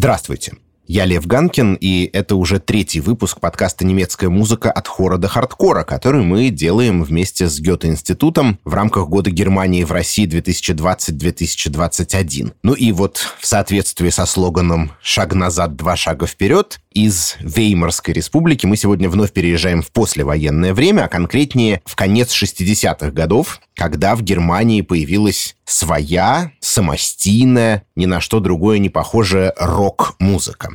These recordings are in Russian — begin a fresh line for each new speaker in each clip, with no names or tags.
Здравствуйте. Я Лев Ганкин, и это уже третий выпуск подкаста «Немецкая музыка от хора до хардкора», который мы делаем вместе с Гёте-институтом в рамках Года Германии в России 2020-2021. Ну и вот в соответствии со слоганом «Шаг назад, два шага вперед» из Веймарской республики мы сегодня вновь переезжаем в послевоенное время, а конкретнее в конец 60-х годов, когда в Германии появилась своя, самостийная, ни на что другое не похожая рок-музыка.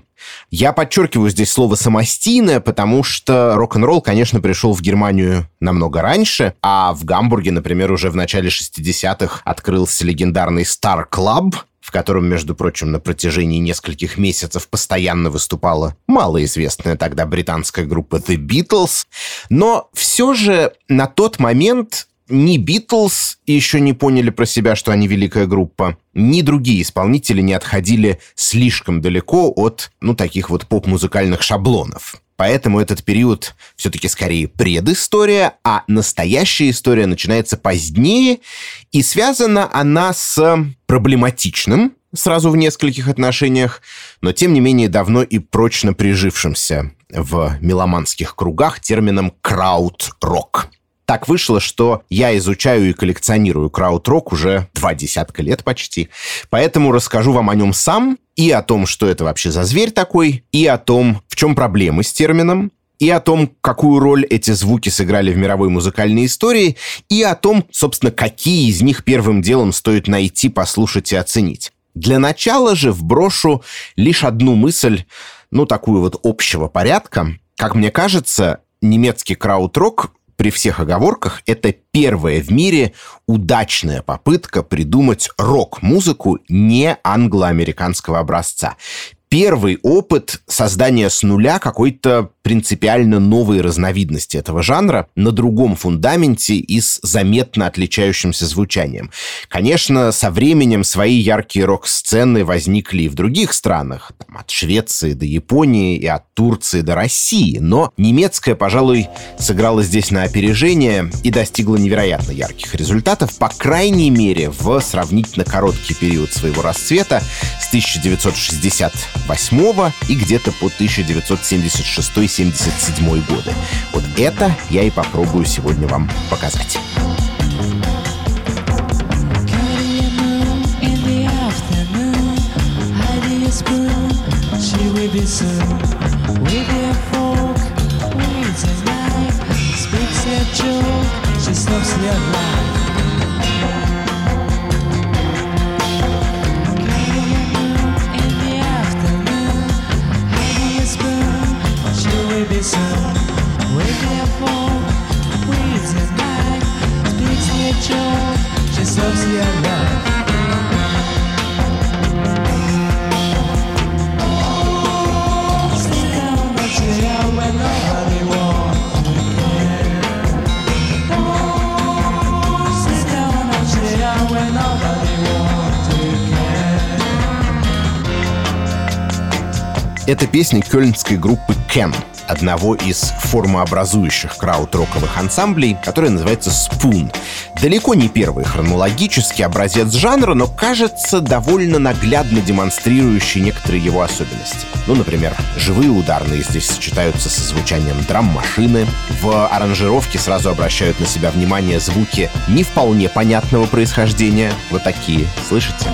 Я подчеркиваю здесь слово «самостийное», потому что рок-н-ролл, конечно, пришел в Германию намного раньше, а в Гамбурге, например, уже в начале 60-х открылся легендарный Star Club, в котором, между прочим, на протяжении нескольких месяцев постоянно выступала малоизвестная тогда британская группа The Beatles. Но все же на тот момент ни Битлз еще не поняли про себя, что они великая группа, ни другие исполнители не отходили слишком далеко от, ну, таких вот поп-музыкальных шаблонов. Поэтому этот период все-таки скорее предыстория, а настоящая история начинается позднее, и связана она с проблематичным, сразу в нескольких отношениях, но тем не менее давно и прочно прижившимся в меломанских кругах термином «крауд-рок». Так вышло, что я изучаю и коллекционирую крауд-рок уже два десятка лет почти. Поэтому расскажу вам о нем сам и о том, что это вообще за зверь такой, и о том, в чем проблемы с термином, и о том, какую роль эти звуки сыграли в мировой музыкальной истории, и о том, собственно, какие из них первым делом стоит найти, послушать и оценить. Для начала же вброшу лишь одну мысль, ну, такую вот общего порядка. Как мне кажется, немецкий крауд-рок при всех оговорках, это первая в мире удачная попытка придумать рок-музыку не англо-американского образца первый опыт создания с нуля какой-то принципиально новой разновидности этого жанра на другом фундаменте и с заметно отличающимся звучанием. Конечно, со временем свои яркие рок-сцены возникли и в других странах, там, от Швеции до Японии и от Турции до России, но немецкая, пожалуй, сыграла здесь на опережение и достигла невероятно ярких результатов, по крайней мере, в сравнительно короткий период своего расцвета с 1968 и где-то по 1976 1977 годы. Вот это я и попробую сегодня вам показать. She Это песня кёльнской группы Кен, одного из формообразующих крауд-роковых ансамблей, который называется «Спун». Далеко не первый хронологический образец жанра, но, кажется, довольно наглядно демонстрирующий некоторые его особенности. Ну, например, живые ударные здесь сочетаются со звучанием драм-машины, в аранжировке сразу обращают на себя внимание звуки не вполне понятного происхождения, вот такие, слышите?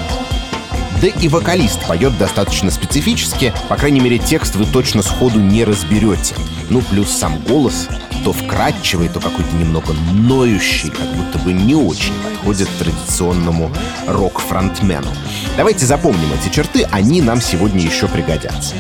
Да и вокалист поет достаточно специфически, по крайней мере, текст вы точно сходу не разберете. Ну, плюс сам голос то вкрадчивый, то какой-то немного ноющий, как будто бы не очень подходит традиционному рок-фронтмену. Давайте запомним эти черты, они нам сегодня еще пригодятся.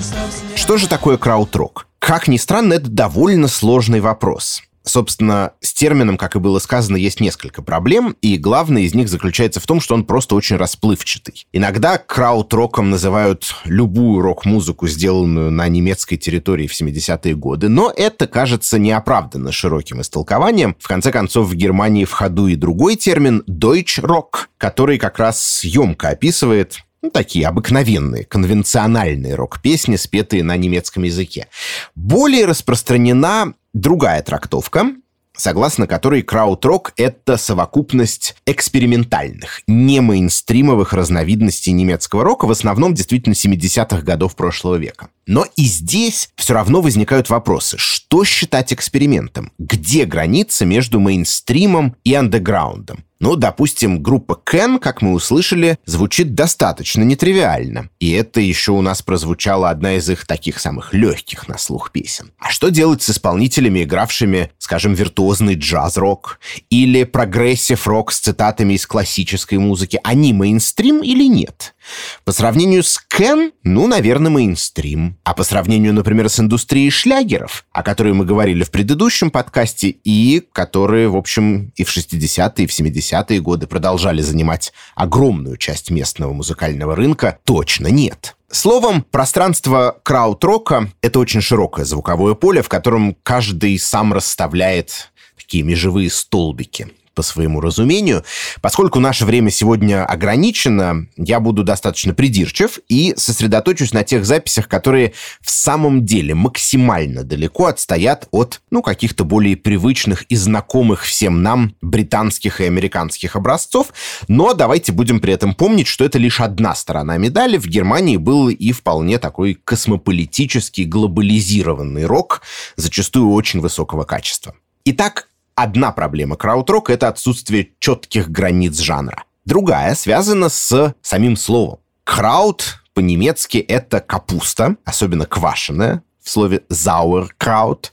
Что же такое крауд-рок? Как ни странно, это довольно сложный вопрос. Собственно, с термином, как и было сказано, есть несколько проблем, и главное из них заключается в том, что он просто очень расплывчатый. Иногда крауд-роком называют любую рок-музыку, сделанную на немецкой территории в 70-е годы, но это кажется неоправданно широким истолкованием. В конце концов, в Германии в ходу и другой термин Deutsch Rock, который как раз съемко описывает ну, такие обыкновенные, конвенциональные рок-песни, спетые на немецком языке. Более распространена другая трактовка, согласно которой крауд-рок — это совокупность экспериментальных, не мейнстримовых разновидностей немецкого рока, в основном действительно 70-х годов прошлого века. Но и здесь все равно возникают вопросы. Что считать экспериментом? Где граница между мейнстримом и андеграундом? Ну, допустим, группа Кен, как мы услышали, звучит достаточно нетривиально. И это еще у нас прозвучала одна из их таких самых легких на слух песен. А что делать с исполнителями, игравшими, скажем, виртуозный джаз-рок или прогрессив-рок с цитатами из классической музыки? Они мейнстрим или нет? По сравнению с Can, ну, наверное, мейнстрим. А по сравнению, например, с индустрией шлягеров, о которой мы говорили в предыдущем подкасте, и которые, в общем, и в 60-е, и в 70-е годы продолжали занимать огромную часть местного музыкального рынка, точно нет. Словом, пространство краут-рока — это очень широкое звуковое поле, в котором каждый сам расставляет такие межевые столбики по своему разумению. Поскольку наше время сегодня ограничено, я буду достаточно придирчив и сосредоточусь на тех записях, которые в самом деле максимально далеко отстоят от, ну, каких-то более привычных и знакомых всем нам британских и американских образцов. Но давайте будем при этом помнить, что это лишь одна сторона медали. В Германии был и вполне такой космополитический, глобализированный рок, зачастую очень высокого качества. Итак, Одна проблема крауд-рок — это отсутствие четких границ жанра. Другая связана с самим словом. Крауд по-немецки это капуста, особенно квашеная, в слове sauerkraut.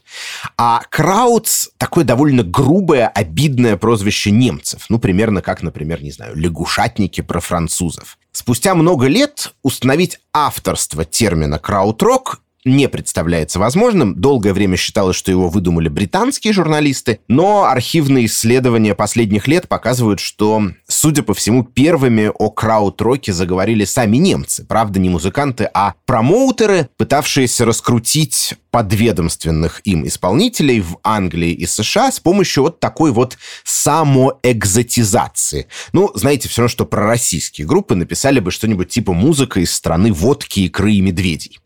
А краудс — такое довольно грубое, обидное прозвище немцев. Ну, примерно как, например, не знаю, лягушатники про французов. Спустя много лет установить авторство термина крауд-рок не представляется возможным. Долгое время считалось, что его выдумали британские журналисты, но архивные исследования последних лет показывают, что, судя по всему, первыми о крауд-роке заговорили сами немцы. Правда, не музыканты, а промоутеры, пытавшиеся раскрутить подведомственных им исполнителей в Англии и США с помощью вот такой вот самоэкзотизации. Ну, знаете, все равно, что про российские группы написали бы что-нибудь типа «Музыка из страны водки, икры и медведей».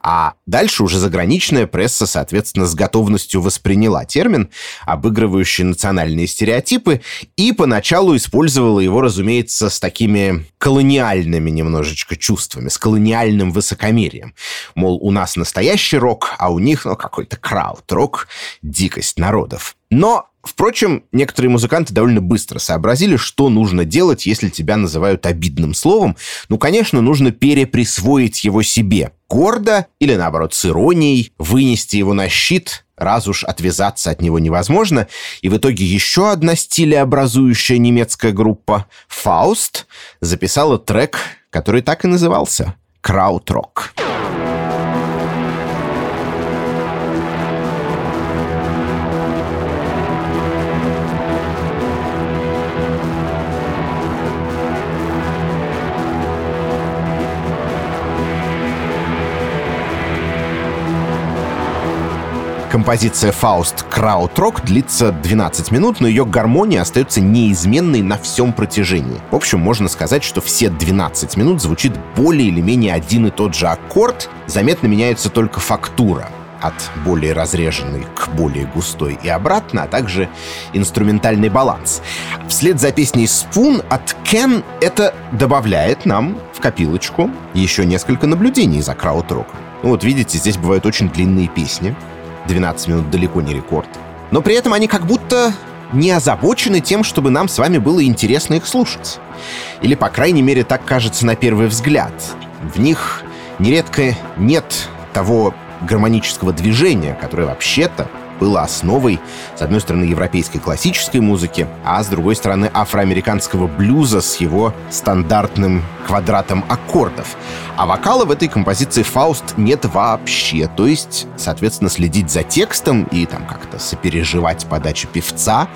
А дальше уже заграничная пресса, соответственно, с готовностью восприняла термин, обыгрывающий национальные стереотипы, и поначалу использовала его, разумеется, с такими колониальными немножечко чувствами, с колониальным высокомерием. Мол, у нас настоящий рок, а у них, ну, какой-то крауд-рок, дикость народов. Но Впрочем, некоторые музыканты довольно быстро сообразили, что нужно делать, если тебя называют обидным словом. Ну, конечно, нужно переприсвоить его себе. Гордо или, наоборот, с иронией, вынести его на щит, раз уж отвязаться от него невозможно. И в итоге еще одна стилеобразующая немецкая группа, «Фауст», записала трек, который так и назывался «Краутрок». «Краутрок». Композиция «Фауст Краутрок» длится 12 минут, но ее гармония остается неизменной на всем протяжении. В общем, можно сказать, что все 12 минут звучит более или менее один и тот же аккорд, заметно меняется только фактура от более разреженной к более густой и обратно, а также инструментальный баланс. Вслед за песней «Spoon» от Ken это добавляет нам в копилочку еще несколько наблюдений за крауд-роком. Ну вот видите, здесь бывают очень длинные песни, 12 минут далеко не рекорд. Но при этом они как будто не озабочены тем, чтобы нам с вами было интересно их слушать. Или, по крайней мере, так кажется на первый взгляд. В них нередко нет того гармонического движения, которое вообще-то было основой, с одной стороны, европейской классической музыки, а с другой стороны, афроамериканского блюза с его стандартным квадратом аккордов. А вокала в этой композиции «Фауст» нет вообще. То есть, соответственно, следить за текстом и там как-то сопереживать подачу певца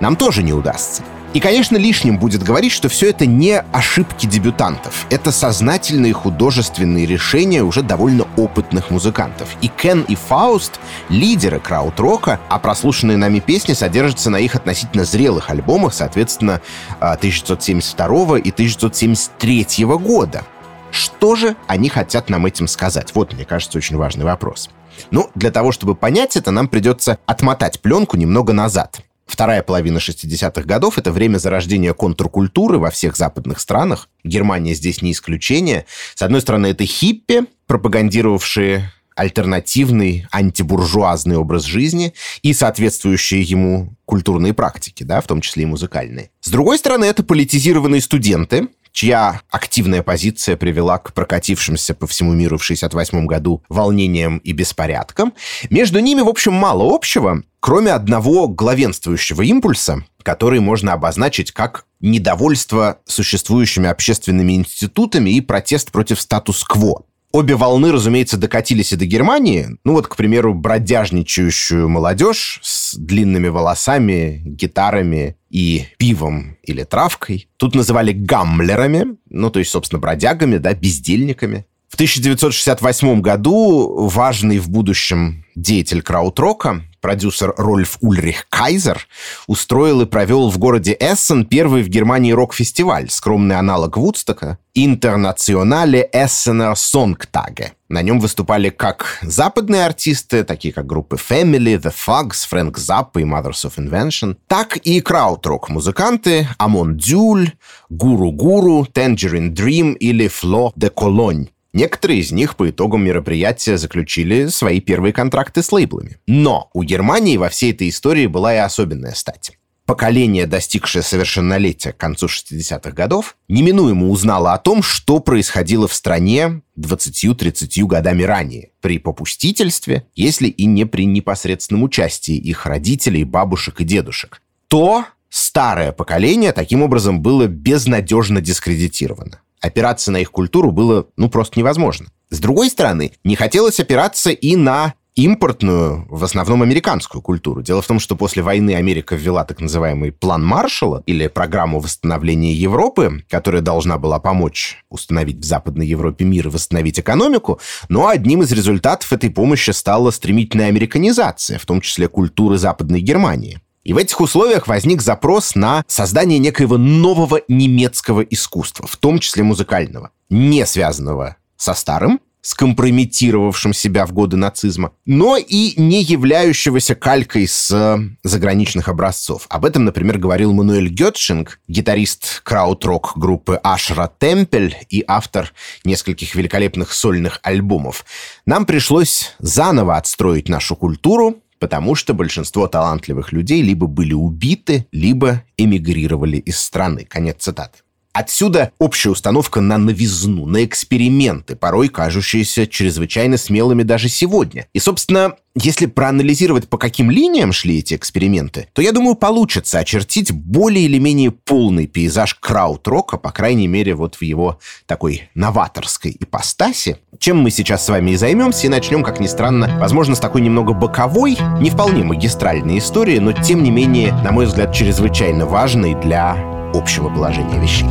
нам тоже не удастся. И, конечно, лишним будет говорить, что все это не ошибки дебютантов. Это сознательные художественные решения уже довольно опытных музыкантов. И Кен и Фауст — лидеры крауд-рока, а прослушанные нами песни содержатся на их относительно зрелых альбомах, соответственно, 1972 и 1973 года. Что же они хотят нам этим сказать? Вот, мне кажется, очень важный вопрос. Ну, для того, чтобы понять это, нам придется отмотать пленку немного назад. Вторая половина 60-х годов — это время зарождения контркультуры во всех западных странах. Германия здесь не исключение. С одной стороны, это хиппи, пропагандировавшие альтернативный антибуржуазный образ жизни и соответствующие ему культурные практики, да, в том числе и музыкальные. С другой стороны, это политизированные студенты, чья активная позиция привела к прокатившимся по всему миру в 1968 году волнениям и беспорядкам. Между ними, в общем, мало общего, кроме одного главенствующего импульса, который можно обозначить как недовольство существующими общественными институтами и протест против статус-кво. Обе волны, разумеется, докатились и до Германии. Ну вот, к примеру, бродяжничающую молодежь с длинными волосами, гитарами и пивом или травкой. Тут называли гаммлерами, ну то есть, собственно, бродягами, да, бездельниками. В 1968 году важный в будущем деятель краудрока, продюсер Рольф Ульрих Кайзер, устроил и провел в городе Эссен первый в Германии рок-фестиваль, скромный аналог Вудстока, Интернационале Эссенер Сонгтаге. На нем выступали как западные артисты, такие как группы Family, The Fugs, Фрэнк Заппа и Mothers of Invention, так и краудрок-музыканты Амон Дюль, Гуру Гуру, Tangerine Dream или Фло де Колонь. Некоторые из них по итогам мероприятия заключили свои первые контракты с лейблами. Но у Германии во всей этой истории была и особенная стать. Поколение, достигшее совершеннолетия к концу 60-х годов, неминуемо узнало о том, что происходило в стране 20-30 годами ранее, при попустительстве, если и не при непосредственном участии их родителей, бабушек и дедушек. То старое поколение таким образом было безнадежно дискредитировано опираться на их культуру было, ну, просто невозможно. С другой стороны, не хотелось опираться и на импортную, в основном американскую культуру. Дело в том, что после войны Америка ввела так называемый план Маршалла или программу восстановления Европы, которая должна была помочь установить в Западной Европе мир и восстановить экономику, но одним из результатов этой помощи стала стремительная американизация, в том числе культуры Западной Германии. И в этих условиях возник запрос на создание некоего нового немецкого искусства, в том числе музыкального, не связанного со старым, скомпрометировавшим себя в годы нацизма, но и не являющегося калькой с э, заграничных образцов. Об этом, например, говорил Мануэль Гетшинг, гитарист крауд-рок группы Ашра Темпель и автор нескольких великолепных сольных альбомов. Нам пришлось заново отстроить нашу культуру, потому что большинство талантливых людей либо были убиты, либо эмигрировали из страны. Конец цитаты. Отсюда общая установка на новизну, на эксперименты, порой кажущиеся чрезвычайно смелыми даже сегодня. И, собственно, если проанализировать, по каким линиям шли эти эксперименты, то, я думаю, получится очертить более или менее полный пейзаж краудрока, по крайней мере, вот в его такой новаторской ипостаси, чем мы сейчас с вами и займемся, и начнем, как ни странно, возможно, с такой немного боковой, не вполне магистральной истории, но, тем не менее, на мой взгляд, чрезвычайно важной для общего положения вещей.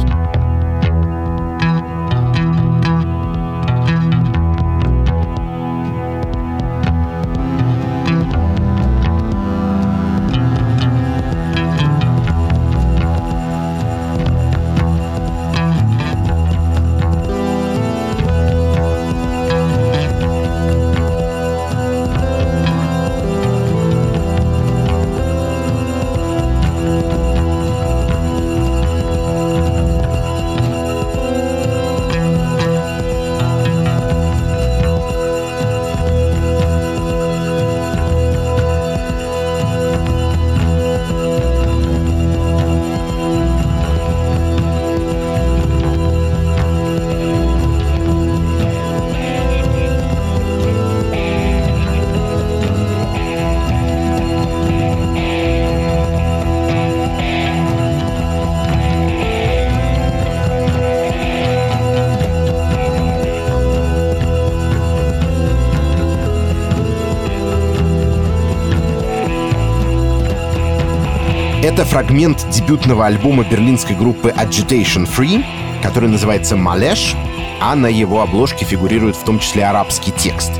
Фрагмент дебютного альбома берлинской группы Agitation Free, который называется «Малеш», а на его обложке фигурирует в том числе арабский текст.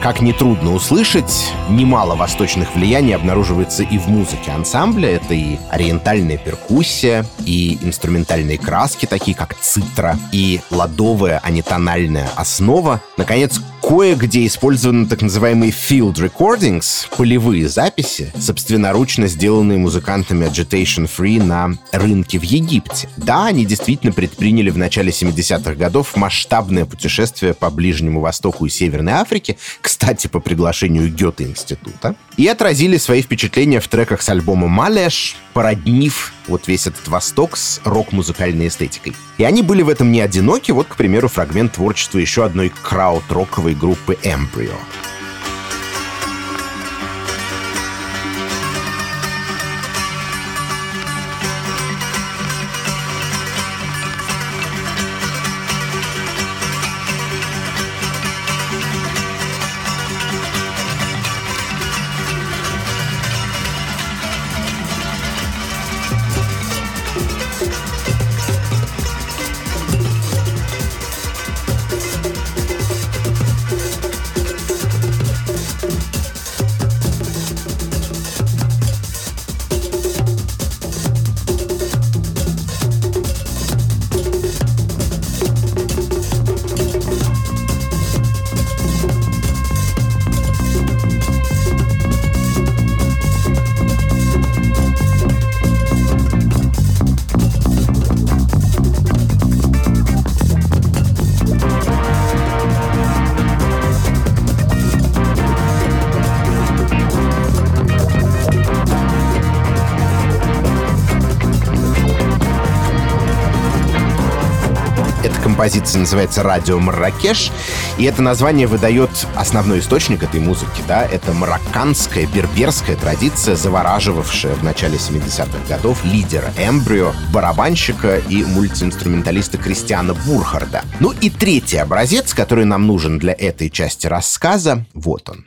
Как нетрудно услышать, немало восточных влияний обнаруживается и в музыке ансамбля. Это и ориентальная перкуссия, и инструментальные краски, такие как цитра, и ладовая, а не тональная основа. Наконец, кое-где использованы так называемые field recordings, полевые записи, собственноручно сделанные музыкантами Agitation Free на рынке в Египте. Да, они действительно предприняли в начале 70-х годов масштабное путешествие по Ближнему Востоку и Северной Африке, кстати, по приглашению Гёте-института, и отразили свои впечатления в треках с альбома «Малеш», породнив вот весь этот Восток с рок-музыкальной эстетикой. И они были в этом не одиноки, вот, к примеру, фрагмент творчества еще одной крауд-роковой группы «Эмбрио». Композиция называется «Радио Марракеш», и это название выдает основной источник этой музыки, да, это марокканская, берберская традиция, завораживавшая в начале 70-х годов лидера Эмбрио, барабанщика и мультиинструменталиста Кристиана Бурхарда. Ну и третий образец, который нам нужен для этой части рассказа, вот он.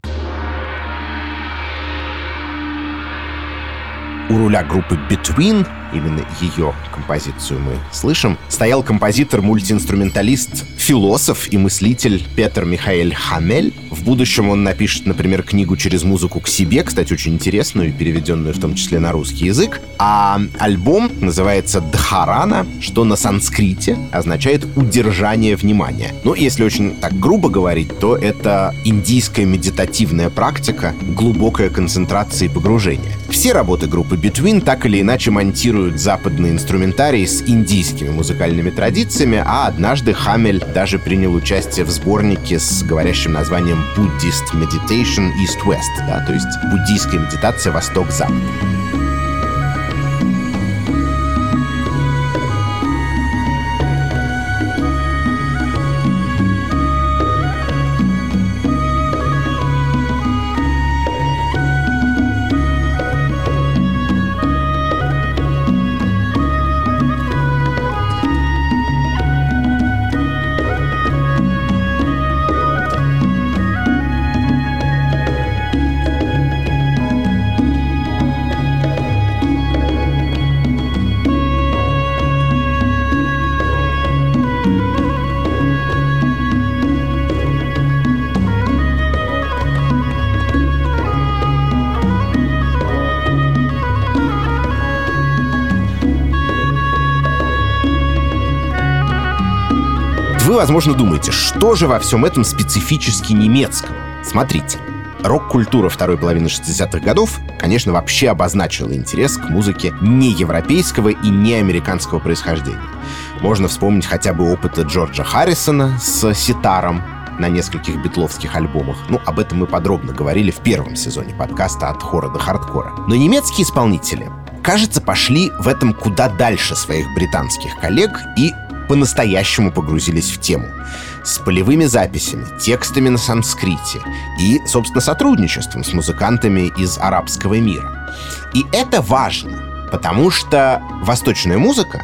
У руля группы Between именно ее композицию мы слышим, стоял композитор-мультиинструменталист, философ и мыслитель Петр Михаэль Хамель. В будущем он напишет, например, книгу «Через музыку к себе», кстати, очень интересную переведенную в том числе на русский язык. А альбом называется «Дхарана», что на санскрите означает «удержание внимания». Ну, если очень так грубо говорить, то это индийская медитативная практика, глубокая концентрация и погружение. Все работы группы Between так или иначе монтируют смешивают западный инструментарий с индийскими музыкальными традициями, а однажды Хамель даже принял участие в сборнике с говорящим названием Buddhist Meditation East-West, да, то есть буддийская медитация Восток-Запад. Возможно, думаете, что же во всем этом специфически немецкого? Смотрите, рок-культура второй половины 60-х годов, конечно, вообще обозначила интерес к музыке не европейского и не американского происхождения. Можно вспомнить хотя бы опыты Джорджа Харрисона с ситаром на нескольких битловских альбомах. Ну, об этом мы подробно говорили в первом сезоне подкаста «От хора до хардкора». Но немецкие исполнители, кажется, пошли в этом куда дальше своих британских коллег и по-настоящему погрузились в тему. С полевыми записями, текстами на санскрите и, собственно, сотрудничеством с музыкантами из арабского мира. И это важно, потому что восточная музыка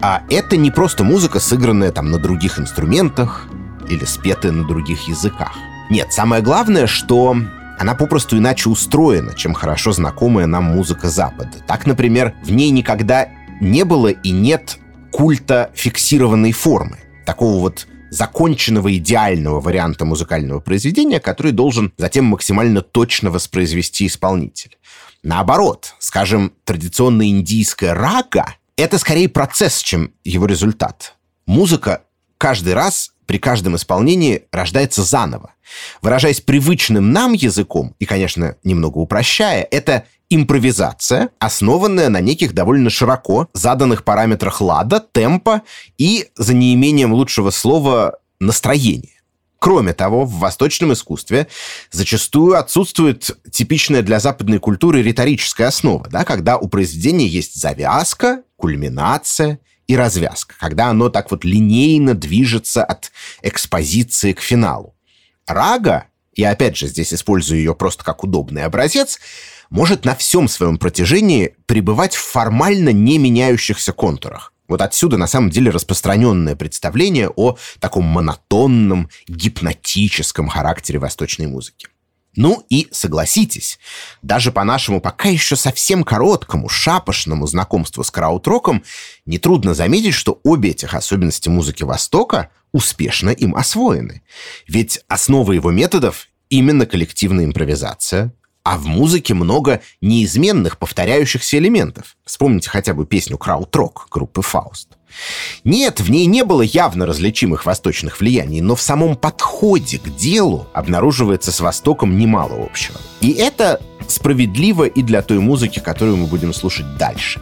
а это не просто музыка, сыгранная там на других инструментах или спетая на других языках. Нет, самое главное, что она попросту иначе устроена, чем хорошо знакомая нам музыка Запада. Так, например, в ней никогда не было и нет культа фиксированной формы, такого вот законченного идеального варианта музыкального произведения, который должен затем максимально точно воспроизвести исполнитель. Наоборот, скажем, традиционная индийская рага — это скорее процесс, чем его результат. Музыка каждый раз при каждом исполнении рождается заново. Выражаясь привычным нам языком, и, конечно, немного упрощая, это импровизация, основанная на неких довольно широко заданных параметрах лада, темпа и, за неимением лучшего слова, настроения. Кроме того, в восточном искусстве зачастую отсутствует типичная для западной культуры риторическая основа, да, когда у произведения есть завязка, кульминация и развязка, когда оно так вот линейно движется от экспозиции к финалу. Рага, я опять же здесь использую ее просто как удобный образец, может на всем своем протяжении пребывать в формально не меняющихся контурах. Вот отсюда на самом деле распространенное представление о таком монотонном, гипнотическом характере восточной музыки. Ну и согласитесь, даже по нашему пока еще совсем короткому, шапошному знакомству с краудроком нетрудно заметить, что обе этих особенности музыки Востока успешно им освоены. Ведь основа его методов именно коллективная импровизация, а в музыке много неизменных повторяющихся элементов. Вспомните хотя бы песню «Краудрок» группы «Фауст». Нет, в ней не было явно различимых восточных влияний, но в самом подходе к делу обнаруживается с Востоком немало общего. И это справедливо и для той музыки, которую мы будем слушать дальше.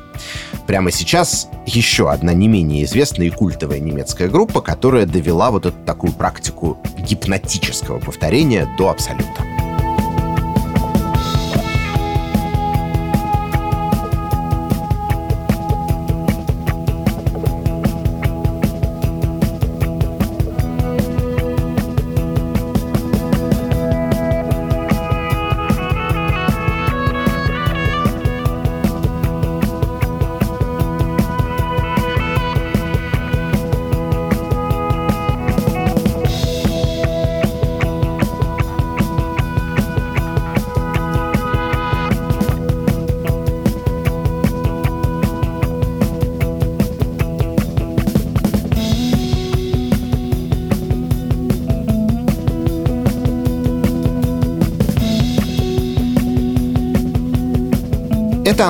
Прямо сейчас еще одна не менее известная и культовая немецкая группа, которая довела вот эту такую практику гипнотического повторения до абсолюта.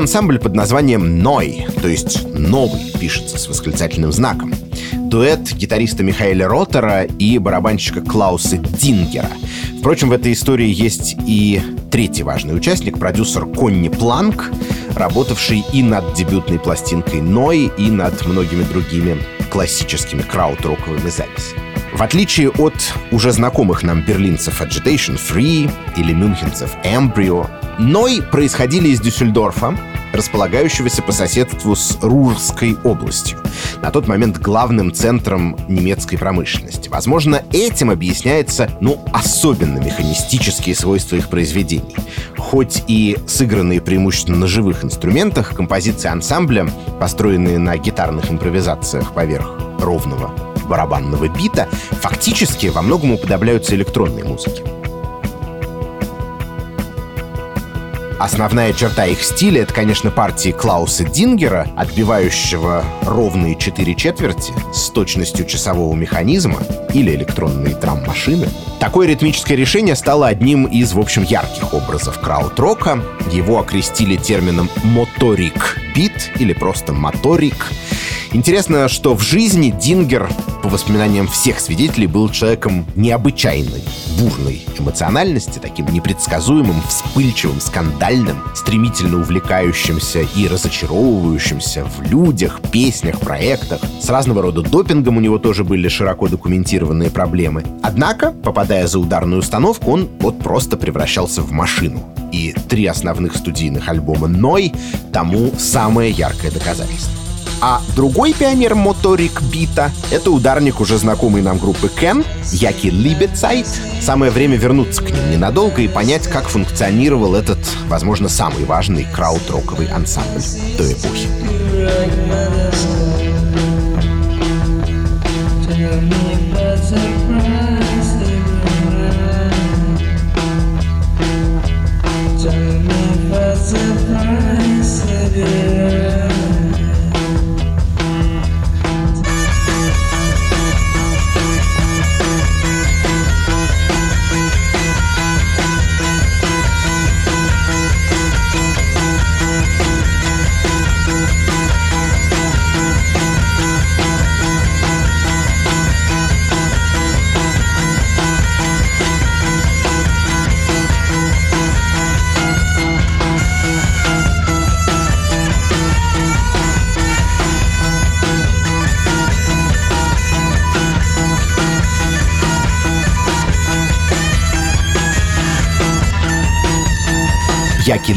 Ансамбль под названием «Ной», то есть «новый» пишется с восклицательным знаком. Дуэт гитариста Михаэля Ротера и барабанщика Клауса Дингера. Впрочем, в этой истории есть и третий важный участник, продюсер Конни Планк, работавший и над дебютной пластинкой «Ной», и над многими другими классическими крауд-роковыми записями. В отличие от уже знакомых нам берлинцев Agitation Free или мюнхенцев Embryo, Ной происходили из Дюссельдорфа, располагающегося по соседству с Рурской областью, на тот момент главным центром немецкой промышленности. Возможно, этим объясняется, ну, особенно механистические свойства их произведений. Хоть и сыгранные преимущественно на живых инструментах, композиции ансамбля, построенные на гитарных импровизациях поверх ровного барабанного бита, фактически во многом уподобляются электронной музыке. Основная черта их стиля — это, конечно, партии Клауса Дингера, отбивающего ровные четыре четверти с точностью часового механизма или электронные драм-машины. Такое ритмическое решение стало одним из, в общем, ярких образов краудрока. Его окрестили термином «моторик бит» или просто «моторик». Интересно, что в жизни Дингер, по воспоминаниям всех свидетелей, был человеком необычайной, бурной эмоциональности, таким непредсказуемым, вспыльчивым, скандальным, стремительно увлекающимся и разочаровывающимся в людях, песнях, проектах. С разного рода допингом у него тоже были широко документированные проблемы. Однако, попадая за ударную установку, он вот просто превращался в машину. И три основных студийных альбома «Ной» тому самое яркое доказательство. А другой пионер моторик бита — это ударник уже знакомый нам группы Кен, Яки Либецайт. Самое время вернуться к ним ненадолго и понять, как функционировал этот, возможно, самый важный крауд-роковый ансамбль той эпохи. Surprise.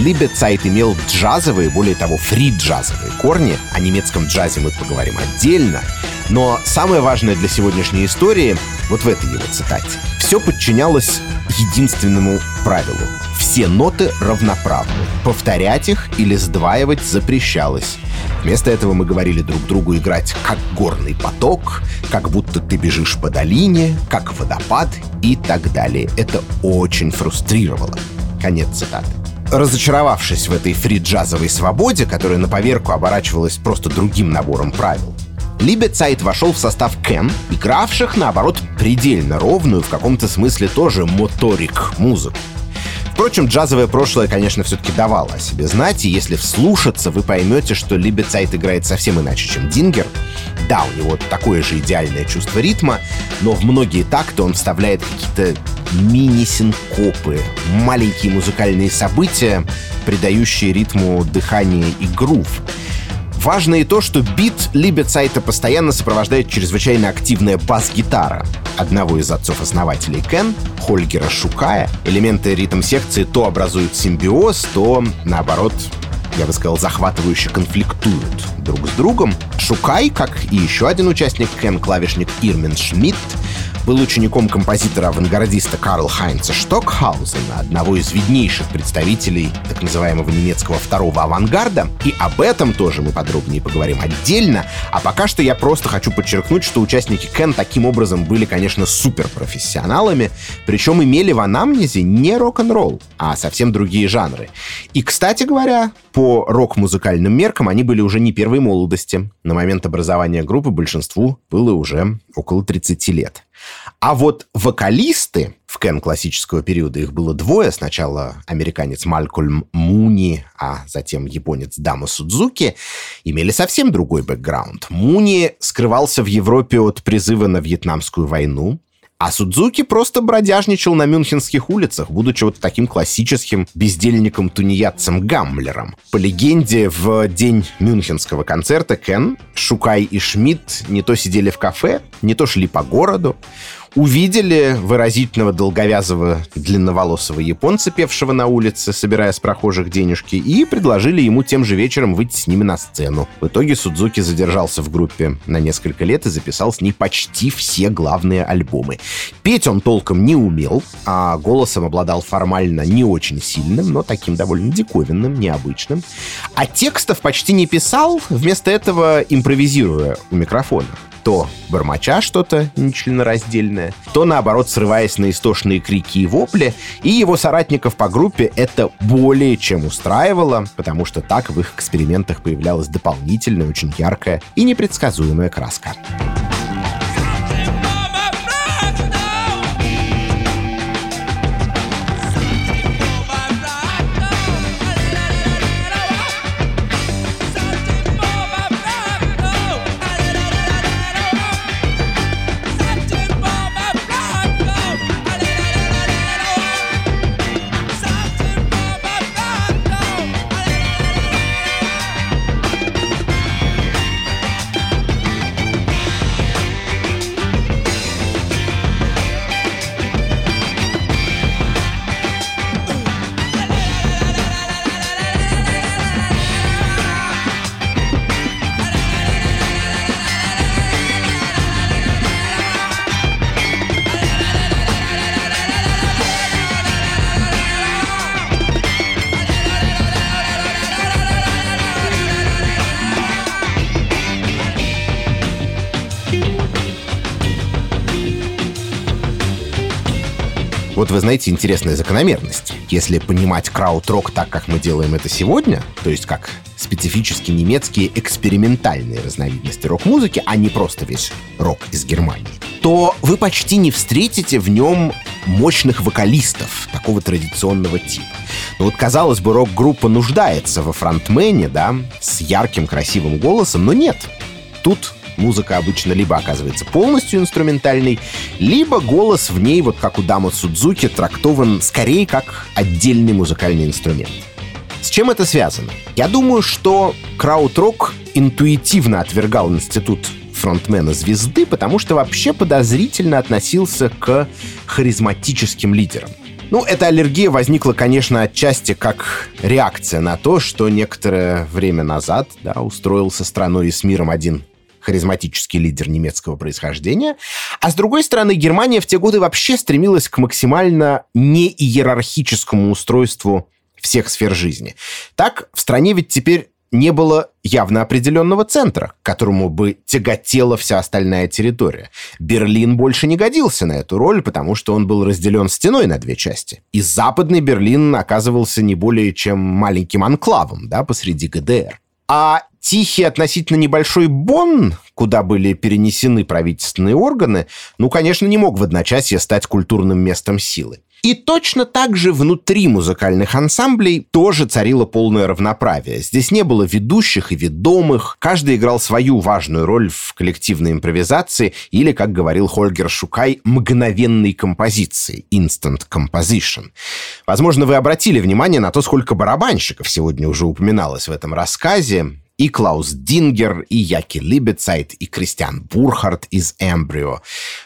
Либецайт имел джазовые, более того, фри-джазовые корни. О немецком джазе мы поговорим отдельно. Но самое важное для сегодняшней истории вот в этой его цитате. Все подчинялось единственному правилу. Все ноты равноправны. Повторять их или сдваивать запрещалось. Вместо этого мы говорили друг другу играть как горный поток, как будто ты бежишь по долине, как водопад и так далее. Это очень фрустрировало. Конец цитаты. Разочаровавшись в этой фри-джазовой свободе, которая на поверку оборачивалась просто другим набором правил, Либецайт вошел в состав Кен, игравших, наоборот, предельно ровную, в каком-то смысле тоже моторик музыку. Впрочем, джазовое прошлое, конечно, все-таки давало о себе знать, и если вслушаться, вы поймете, что Либецайт играет совсем иначе, чем Дингер. Да, у него такое же идеальное чувство ритма, но в многие такты он вставляет какие-то мини-синкопы, маленькие музыкальные события, придающие ритму дыхание и грув. Важно и то, что бит Либецайта постоянно сопровождает чрезвычайно активная бас-гитара одного из отцов-основателей Кен, Хольгера Шукая. Элементы ритм-секции то образуют симбиоз, то, наоборот, я бы сказал, захватывающе конфликтуют друг с другом. Шукай, как и еще один участник Кен, клавишник Ирмин Шмидт, был учеником композитора-авангардиста Карл Хайнца Штокхаузена, одного из виднейших представителей так называемого немецкого второго авангарда. И об этом тоже мы подробнее поговорим отдельно. А пока что я просто хочу подчеркнуть, что участники Кен таким образом были, конечно, суперпрофессионалами, причем имели в анамнезе не рок-н-ролл, а совсем другие жанры. И, кстати говоря, по рок-музыкальным меркам они были уже не первой молодости. На момент образования группы большинству было уже около 30 лет. А вот вокалисты в Кен классического периода, их было двое. Сначала американец Малькольм Муни, а затем японец Дама Судзуки, имели совсем другой бэкграунд. Муни скрывался в Европе от призыва на Вьетнамскую войну, а Судзуки просто бродяжничал на мюнхенских улицах, будучи вот таким классическим бездельником-тунеядцем-гаммлером. По легенде, в день мюнхенского концерта Кен, Шукай и Шмидт не то сидели в кафе, не то шли по городу увидели выразительного долговязого длинноволосого японца, певшего на улице, собирая с прохожих денежки, и предложили ему тем же вечером выйти с ними на сцену. В итоге Судзуки задержался в группе на несколько лет и записал с ней почти все главные альбомы. Петь он толком не умел, а голосом обладал формально не очень сильным, но таким довольно диковинным, необычным. А текстов почти не писал, вместо этого импровизируя у микрофона то бормоча что-то нечленораздельное, то, наоборот, срываясь на истошные крики и вопли, и его соратников по группе это более чем устраивало, потому что так в их экспериментах появлялась дополнительная, очень яркая и непредсказуемая краска. Знаете, интересная закономерность. Если понимать крауд-рок так, как мы делаем это сегодня, то есть как специфически немецкие экспериментальные разновидности рок-музыки, а не просто весь рок из Германии, то вы почти не встретите в нем мощных вокалистов такого традиционного типа. Ну вот, казалось бы, рок-группа нуждается во фронтмене, да, с ярким, красивым голосом, но нет. Тут музыка обычно либо оказывается полностью инструментальной, либо голос в ней, вот как у Дамо Судзуки, трактован скорее как отдельный музыкальный инструмент. С чем это связано? Я думаю, что крауд-рок интуитивно отвергал институт фронтмена звезды, потому что вообще подозрительно относился к харизматическим лидерам. Ну, эта аллергия возникла, конечно, отчасти как реакция на то, что некоторое время назад да, устроился страной и с миром один харизматический лидер немецкого происхождения. А с другой стороны, Германия в те годы вообще стремилась к максимально неиерархическому устройству всех сфер жизни. Так, в стране ведь теперь не было явно определенного центра, к которому бы тяготела вся остальная территория. Берлин больше не годился на эту роль, потому что он был разделен стеной на две части. И западный Берлин оказывался не более чем маленьким анклавом да, посреди ГДР. А тихий относительно небольшой Бонн, куда были перенесены правительственные органы, ну, конечно, не мог в одночасье стать культурным местом силы. И точно так же внутри музыкальных ансамблей тоже царило полное равноправие. Здесь не было ведущих и ведомых, каждый играл свою важную роль в коллективной импровизации или, как говорил Хольгер Шукай, мгновенной композиции, instant composition. Возможно, вы обратили внимание на то, сколько барабанщиков сегодня уже упоминалось в этом рассказе и Клаус Дингер, и Яки Либецайт, и Кристиан Бурхард из «Эмбрио».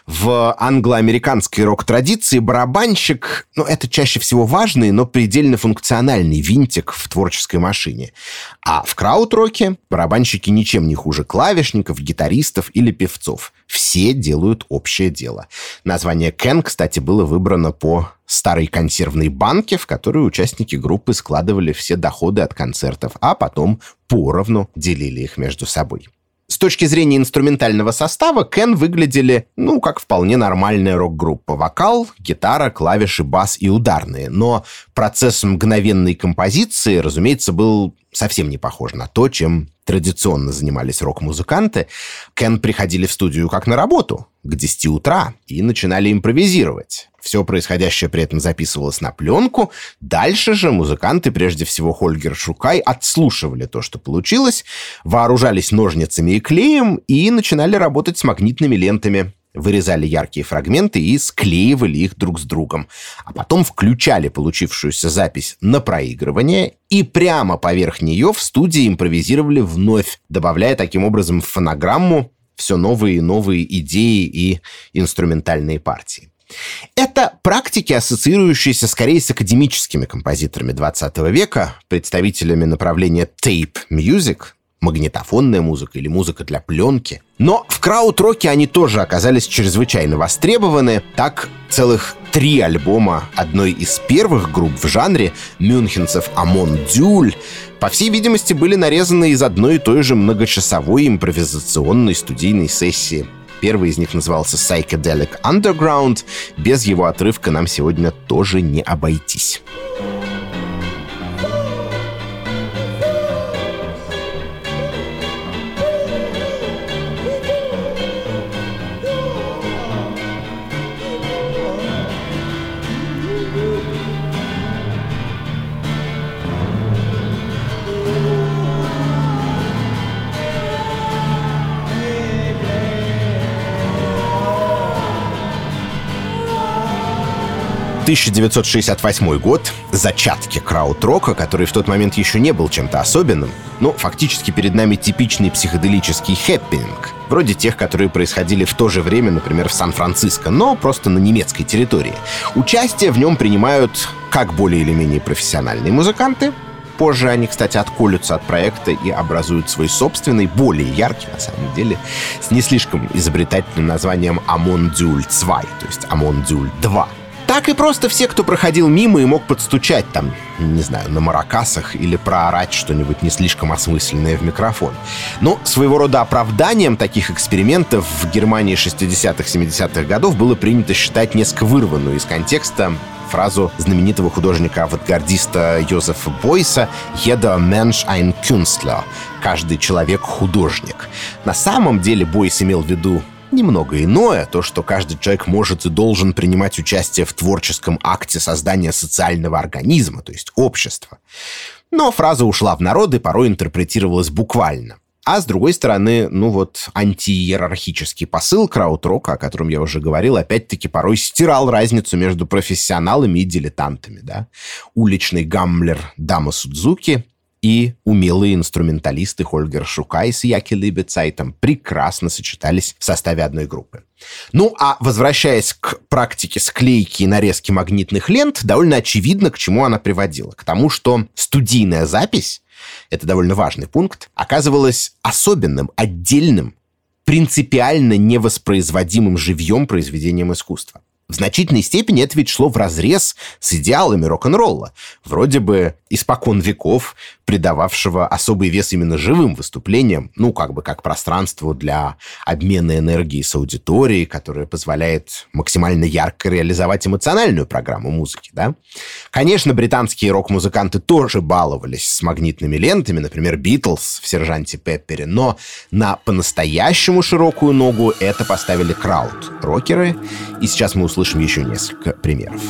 В англо-американской рок-традиции барабанщик, ну, это чаще всего важный, но предельно функциональный винтик в творческой машине. А в краут-роке барабанщики ничем не хуже клавишников, гитаристов или певцов. Все делают общее дело. Название «Кен», кстати, было выбрано по старой консервной банке, в которую участники группы складывали все доходы от концертов, а потом поровну делили их между собой. С точки зрения инструментального состава, Кен выглядели, ну, как вполне нормальная рок-группа. Вокал, гитара, клавиши, бас и ударные. Но процесс мгновенной композиции, разумеется, был совсем не похож на то, чем традиционно занимались рок-музыканты. Кен приходили в студию как на работу, к 10 утра, и начинали импровизировать. Все происходящее при этом записывалось на пленку. Дальше же музыканты, прежде всего Хольгер Шукай, отслушивали то, что получилось, вооружались ножницами и клеем и начинали работать с магнитными лентами вырезали яркие фрагменты и склеивали их друг с другом, а потом включали получившуюся запись на проигрывание и прямо поверх нее в студии импровизировали вновь, добавляя таким образом в фонограмму все новые и новые идеи и инструментальные партии. Это практики, ассоциирующиеся скорее с академическими композиторами 20 века, представителями направления tape music, магнитофонная музыка или музыка для пленки. Но в краудроке они тоже оказались чрезвычайно востребованы. Так целых три альбома одной из первых групп в жанре мюнхенцев Амон Дюль по всей видимости, были нарезаны из одной и той же многочасовой импровизационной студийной сессии. Первый из них назывался Psychedelic Underground. Без его отрывка нам сегодня тоже не обойтись. 1968 год, зачатки краудрока, который в тот момент еще не был чем-то особенным, но фактически перед нами типичный психоделический хэппинг, вроде тех, которые происходили в то же время, например, в Сан-Франциско, но просто на немецкой территории. Участие в нем принимают как более или менее профессиональные музыканты, Позже они, кстати, отколются от проекта и образуют свой собственный, более яркий, на самом деле, с не слишком изобретательным названием «Амон Дюль 2», то есть «Амон Дюль 2» так и просто все, кто проходил мимо и мог подстучать там, не знаю, на маракасах или проорать что-нибудь не слишком осмысленное в микрофон. Но своего рода оправданием таких экспериментов в Германии 60-х, 70-х годов было принято считать несколько вырванную из контекста фразу знаменитого художника-авангардиста Йозефа Бойса «Jeder Mensch ein Künstler» — «Каждый человек — художник». На самом деле Бойс имел в виду немного иное, то, что каждый человек может и должен принимать участие в творческом акте создания социального организма, то есть общества. Но фраза ушла в народ и порой интерпретировалась буквально. А с другой стороны, ну вот антииерархический посыл краудрока, о котором я уже говорил, опять-таки порой стирал разницу между профессионалами и дилетантами. Да? Уличный гаммлер Дама Судзуки и умелые инструменталисты Хольгер Шукай с Яки Либецайтом прекрасно сочетались в составе одной группы. Ну, а возвращаясь к практике склейки и нарезки магнитных лент, довольно очевидно, к чему она приводила. К тому, что студийная запись, это довольно важный пункт, оказывалась особенным, отдельным, принципиально невоспроизводимым живьем произведением искусства. В значительной степени это ведь шло разрез с идеалами рок-н-ролла. Вроде бы испокон веков придававшего особый вес именно живым выступлениям, ну, как бы как пространству для обмена энергией с аудиторией, которое позволяет максимально ярко реализовать эмоциональную программу музыки, да. Конечно, британские рок-музыканты тоже баловались с магнитными лентами, например, Битлз в «Сержанте Пеппере», но на по-настоящему широкую ногу это поставили крауд-рокеры, и сейчас мы услышим еще несколько примеров.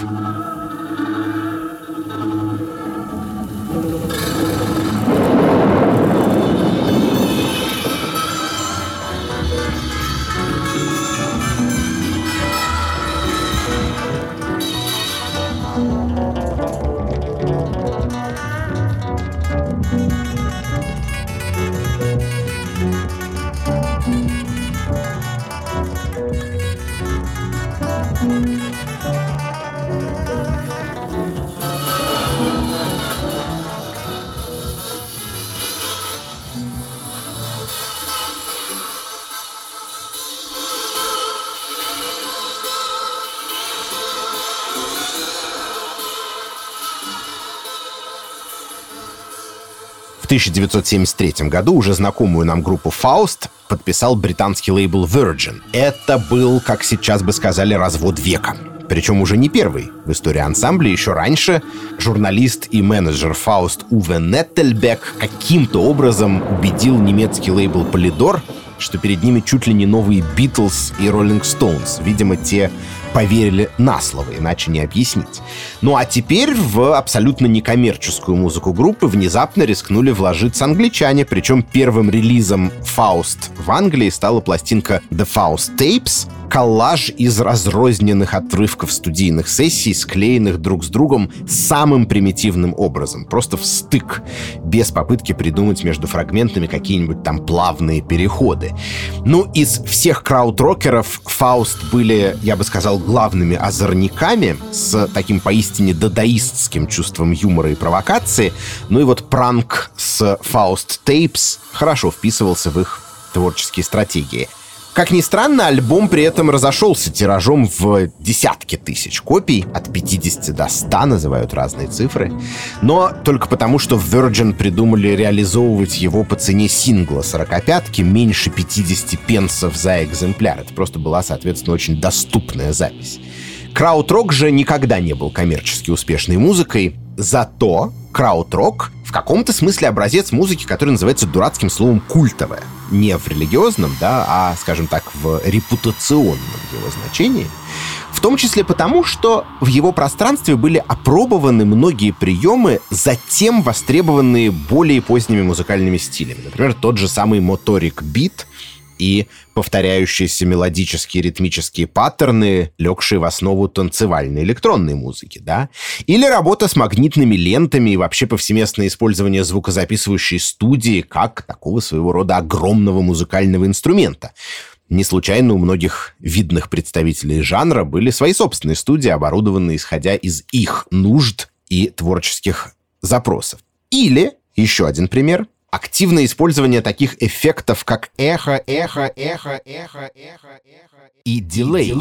1973 году уже знакомую нам группу Faust подписал британский лейбл Virgin. Это был, как сейчас бы сказали, развод века. Причем уже не первый. В истории ансамбля еще раньше журналист и менеджер Фауст Уве Неттельбек каким-то образом убедил немецкий лейбл Polydor, что перед ними чуть ли не новые Битлз и Роллинг Стоунс. Видимо, те поверили на слово, иначе не объяснить. Ну а теперь в абсолютно некоммерческую музыку группы внезапно рискнули вложиться англичане, причем первым релизом Faust в Англии стала пластинка The Faust Tapes, коллаж из разрозненных отрывков студийных сессий, склеенных друг с другом самым примитивным образом, просто в стык, без попытки придумать между фрагментами какие-нибудь там плавные переходы. Ну, из всех краудрокеров Фауст были, я бы сказал, главными озорниками с таким поистине дадаистским чувством юмора и провокации. Ну и вот пранк с Фауст Tapes хорошо вписывался в их творческие стратегии — как ни странно, альбом при этом разошелся тиражом в десятки тысяч копий, от 50 до 100 называют разные цифры, но только потому, что Virgin придумали реализовывать его по цене сингла 45-ки меньше 50 пенсов за экземпляр. Это просто была, соответственно, очень доступная запись. Краудрок же никогда не был коммерчески успешной музыкой, зато краудрок в каком-то смысле образец музыки, который называется дурацким словом культовая. Не в религиозном, да, а, скажем так, в репутационном его значении. В том числе потому, что в его пространстве были опробованы многие приемы, затем востребованные более поздними музыкальными стилями. Например, тот же самый моторик бит — и повторяющиеся мелодические ритмические паттерны, легшие в основу танцевальной электронной музыки, да? Или работа с магнитными лентами и вообще повсеместное использование звукозаписывающей студии как такого своего рода огромного музыкального инструмента. Не случайно у многих видных представителей жанра были свои собственные студии, оборудованные исходя из их нужд и творческих запросов. Или, еще один пример, активное использование таких эффектов, как эхо, эхо, эхо, эхо, эхо, эхо и delay.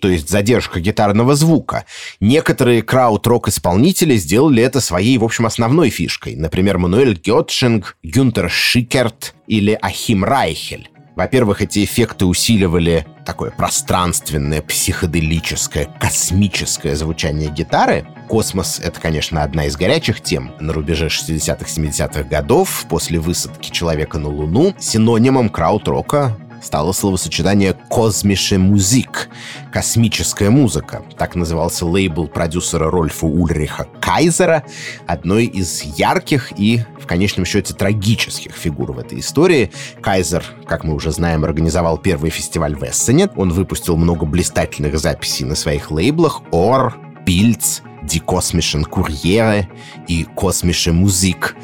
То есть задержка гитарного звука. Некоторые краут-рок-исполнители сделали это своей, в общем, основной фишкой. Например, Мануэль Гёттшинг, Гюнтер Шикерт или Ахим Райхель. Во-первых, эти эффекты усиливали такое пространственное, психоделическое, космическое звучание гитары. Космос — это, конечно, одна из горячих тем. На рубеже 60-х, 70-х годов, после высадки человека на Луну, синонимом крауд-рока стало словосочетание «космише музик» — «космическая музыка». Так назывался лейбл продюсера Рольфа Ульриха Кайзера, одной из ярких и, в конечном счете, трагических фигур в этой истории. Кайзер, как мы уже знаем, организовал первый фестиваль в Эссене. Он выпустил много блистательных записей на своих лейблах «Ор», «Пильц», Die Kosmischen Kuriere и Kosmische Musik.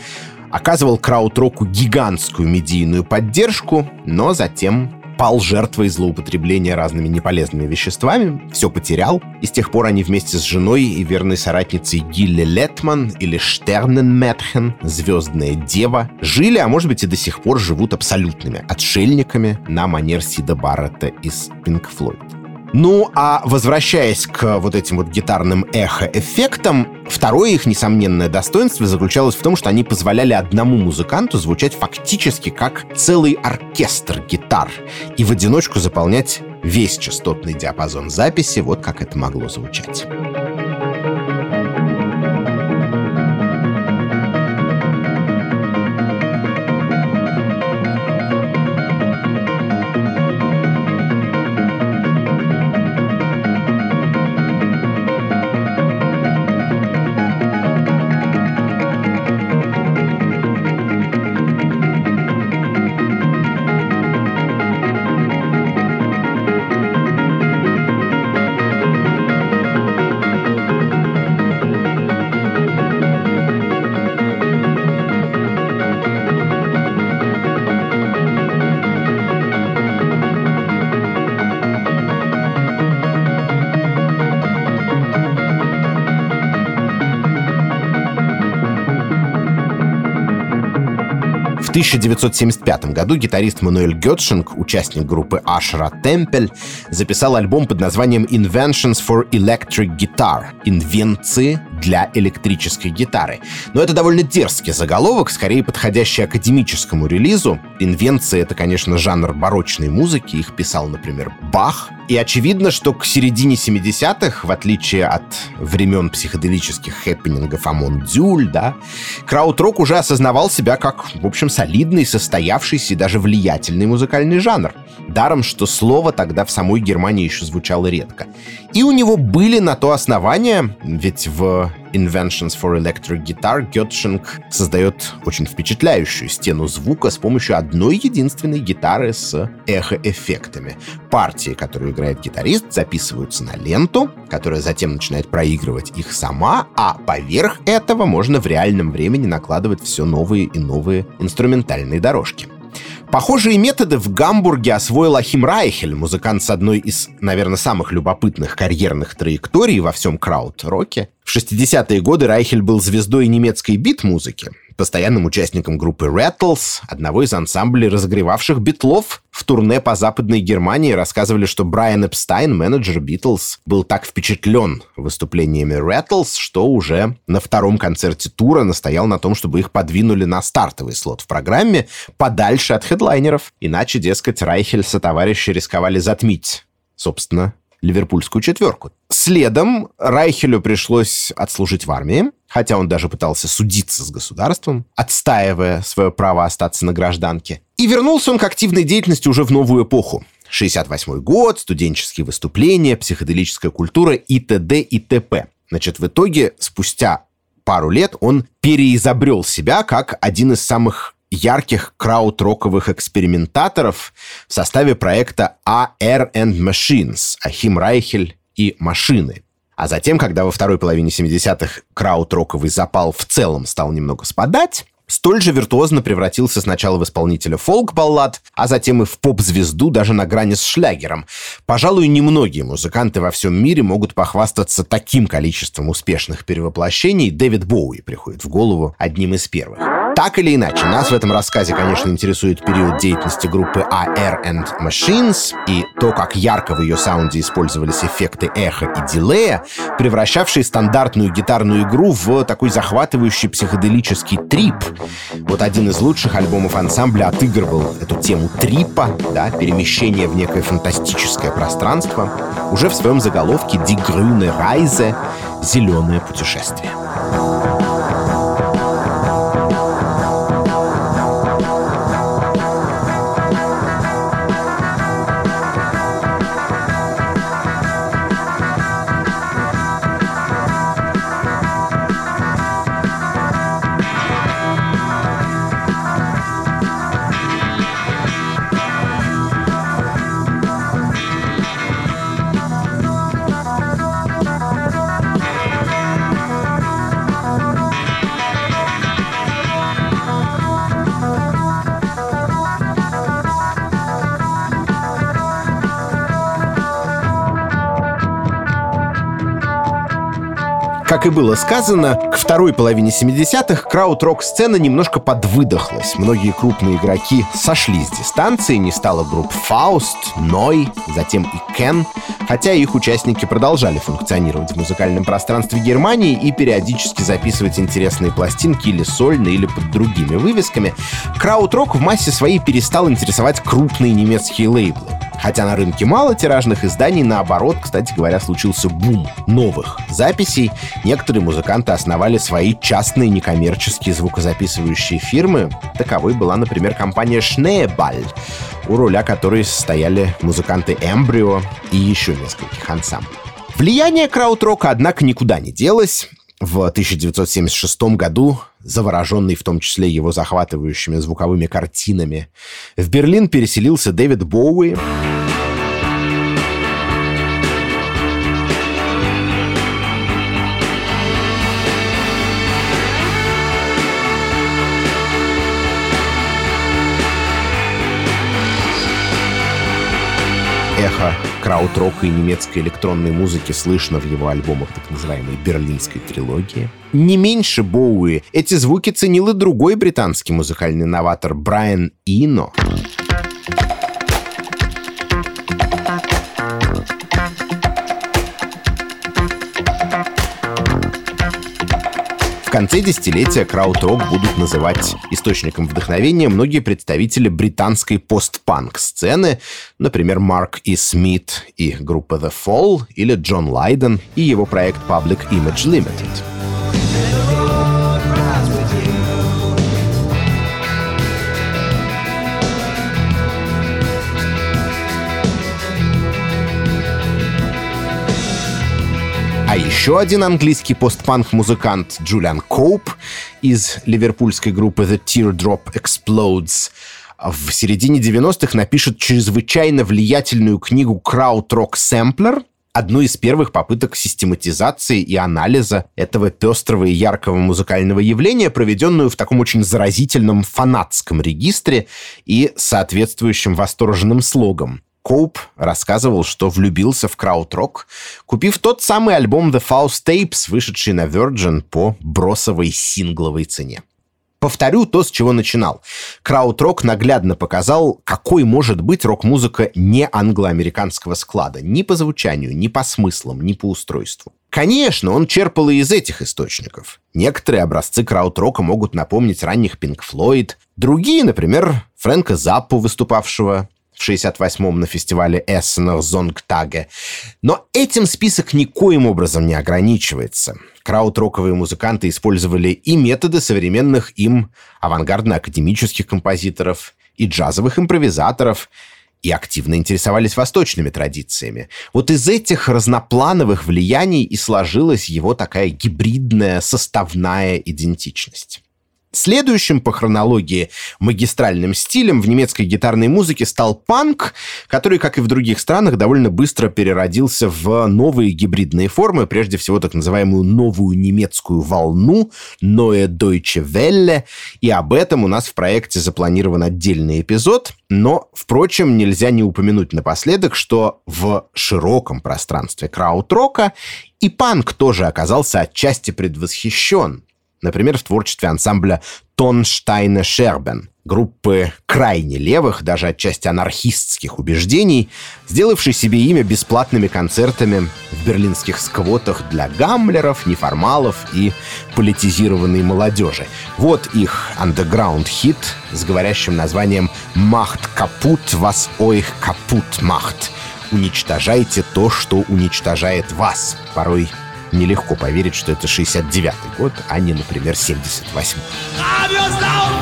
Оказывал краудроку гигантскую медийную поддержку, но затем пал жертвой злоупотребления разными неполезными веществами, все потерял, и с тех пор они вместе с женой и верной соратницей Гилле Летман или Штерненметхен, звездная дева, жили, а может быть и до сих пор живут абсолютными отшельниками на манер Сида Баррета из Pink Floyd. Ну, а возвращаясь к вот этим вот гитарным эхо-эффектам, второе их несомненное достоинство заключалось в том, что они позволяли одному музыканту звучать фактически как целый оркестр гитар и в одиночку заполнять весь частотный диапазон записи, вот как это могло звучать. В 1975 году гитарист Мануэль Гетшинг, участник группы Ашра Темпель, записал альбом под названием Inventions for Electric Guitar — «Инвенции для электрической гитары». Но это довольно дерзкий заголовок, скорее подходящий академическому релизу. Инвенции — это, конечно, жанр барочной музыки, их писал, например, Бах — и очевидно, что к середине 70-х, в отличие от времен психоделических хэппенингов Амон Дюль, да, крауд-рок уже осознавал себя как, в общем, солидный, состоявшийся и даже влиятельный музыкальный жанр. Даром, что слово тогда в самой Германии еще звучало редко. И у него были на то основания, ведь в Inventions for Electric Guitar Гетшинг создает очень впечатляющую стену звука с помощью одной единственной гитары с эхоэффектами. Партии, которые играет гитарист, записываются на ленту, которая затем начинает проигрывать их сама, а поверх этого можно в реальном времени накладывать все новые и новые инструментальные дорожки. Похожие методы в Гамбурге освоил Ахим Райхель, музыкант с одной из, наверное, самых любопытных карьерных траекторий во всем крауд-роке. В 60-е годы Райхель был звездой немецкой бит-музыки, постоянным участником группы Rattles, одного из ансамблей разогревавших битлов. В турне по Западной Германии рассказывали, что Брайан Эпстайн, менеджер Битлз, был так впечатлен выступлениями Rattles, что уже на втором концерте тура настоял на том, чтобы их подвинули на стартовый слот в программе подальше от хедлайнеров. Иначе, дескать, Райхель со товарищи рисковали затмить, собственно, ливерпульскую четверку. Следом Райхелю пришлось отслужить в армии, хотя он даже пытался судиться с государством, отстаивая свое право остаться на гражданке. И вернулся он к активной деятельности уже в новую эпоху. 68 год, студенческие выступления, психоделическая культура и т.д. и т.п. Значит, в итоге, спустя пару лет он переизобрел себя как один из самых ярких крауд-роковых экспериментаторов в составе проекта AR and Machines, Ахим Райхель и машины. А затем, когда во второй половине 70-х крауд-роковый запал в целом стал немного спадать, столь же виртуозно превратился сначала в исполнителя фолк-баллад, а затем и в поп-звезду даже на грани с шлягером. Пожалуй, немногие музыканты во всем мире могут похвастаться таким количеством успешных перевоплощений. Дэвид Боуи приходит в голову одним из первых. Так или иначе, нас в этом рассказе, конечно, интересует период деятельности группы AR and Machines и то, как ярко в ее саунде использовались эффекты эхо и дилея, превращавшие стандартную гитарную игру в такой захватывающий психоделический трип. Вот один из лучших альбомов ансамбля отыгрывал эту тему трипа, да, перемещение в некое фантастическое пространство, уже в своем заголовке «Die grüne Reise» — «Зеленое путешествие». Как и было сказано, к второй половине 70-х крауд-рок-сцена немножко подвыдохлась. Многие крупные игроки сошли с дистанции, не стало групп Фауст, Ной, затем и Кен, хотя их участники продолжали функционировать в музыкальном пространстве Германии и периодически записывать интересные пластинки или сольно, или под другими вывесками, крауд-рок в массе своей перестал интересовать крупные немецкие лейблы. Хотя на рынке мало тиражных изданий, наоборот, кстати говоря, случился бум новых записей. Некоторые музыканты основали свои частные некоммерческие звукозаписывающие фирмы. Таковой была, например, компания Schneeball, у руля которой стояли музыканты Эмбрио и еще нескольких ансамблей. Влияние краудрока, однако, никуда не делось. В 1976 году, завороженный в том числе его захватывающими звуковыми картинами, в Берлин переселился Дэвид Боуи. эхо краудрока и немецкой электронной музыки слышно в его альбомах так называемой «Берлинской трилогии». Не меньше Боуи эти звуки ценил и другой британский музыкальный новатор Брайан Ино. Конце десятилетия крауд-рок будут называть источником вдохновения многие представители британской постпанк сцены, например, Марк И. Смит и группа The Fall, или Джон Лайден и его проект Public Image Limited. А еще один английский постпанк-музыкант Джулиан Коуп из ливерпульской группы The Teardrop Explodes в середине 90-х напишет чрезвычайно влиятельную книгу «Крауд-рок сэмплер», одну из первых попыток систематизации и анализа этого пестрого и яркого музыкального явления, проведенную в таком очень заразительном фанатском регистре и соответствующим восторженным слогом. Коуп рассказывал, что влюбился в крауд-рок, купив тот самый альбом The Faust Tapes, вышедший на Virgin по бросовой сингловой цене. Повторю то, с чего начинал. Крауд-рок наглядно показал, какой может быть рок-музыка не англоамериканского склада. Ни по звучанию, ни по смыслам, ни по устройству. Конечно, он черпал и из этих источников. Некоторые образцы крауд-рока могут напомнить ранних Pink Floyd, другие, например, Фрэнка Заппу, выступавшего в 68-м на фестивале Эссенер Зонгтаге. Но этим список никоим образом не ограничивается. Краудроковые музыканты использовали и методы современных им авангардно-академических композиторов, и джазовых импровизаторов, и активно интересовались восточными традициями. Вот из этих разноплановых влияний и сложилась его такая гибридная составная идентичность. Следующим по хронологии магистральным стилем в немецкой гитарной музыке стал панк, который, как и в других странах, довольно быстро переродился в новые гибридные формы, прежде всего так называемую новую немецкую волну, Neue Deutsche Welle, и об этом у нас в проекте запланирован отдельный эпизод, но, впрочем, нельзя не упомянуть напоследок, что в широком пространстве краудрока и панк тоже оказался отчасти предвосхищен, Например, в творчестве ансамбля Тонштайна Шербен, группы крайне левых, даже отчасти анархистских убеждений, сделавшей себе имя бесплатными концертами в берлинских сквотах для гаммлеров, неформалов и политизированной молодежи. Вот их андеграунд-хит с говорящим названием «Махт капут, вас ойх капут махт». «Уничтожайте то, что уничтожает вас». Порой нелегко поверить, что это 69-й год, а не, например, 78-й.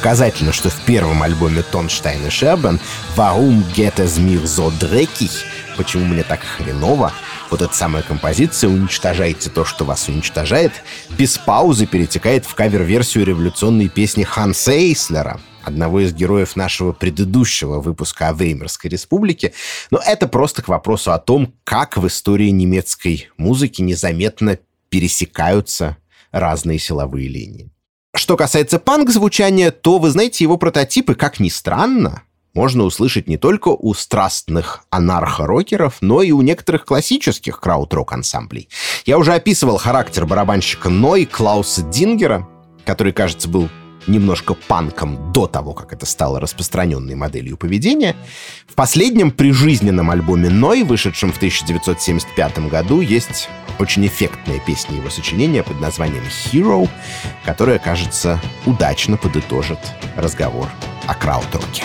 Показательно, что в первом альбоме Тонштайн и Шербен «Warum geht es mir so dreckig?» «Почему мне так хреново?» вот эта самая композиция «Уничтожайте то, что вас уничтожает» без паузы перетекает в кавер-версию революционной песни Ханса Эйслера, одного из героев нашего предыдущего выпуска о Веймарской республике. Но это просто к вопросу о том, как в истории немецкой музыки незаметно пересекаются разные силовые линии. Что касается панк-звучания, то, вы знаете, его прототипы, как ни странно, можно услышать не только у страстных анархо-рокеров, но и у некоторых классических крауд-рок-ансамблей. Я уже описывал характер барабанщика Ной Клауса Дингера, который, кажется, был немножко панком до того, как это стало распространенной моделью поведения. В последнем прижизненном альбоме Ной, вышедшем в 1975 году, есть очень эффектная песня его сочинения под названием «Hero», которая, кажется, удачно подытожит разговор о крауд-роке.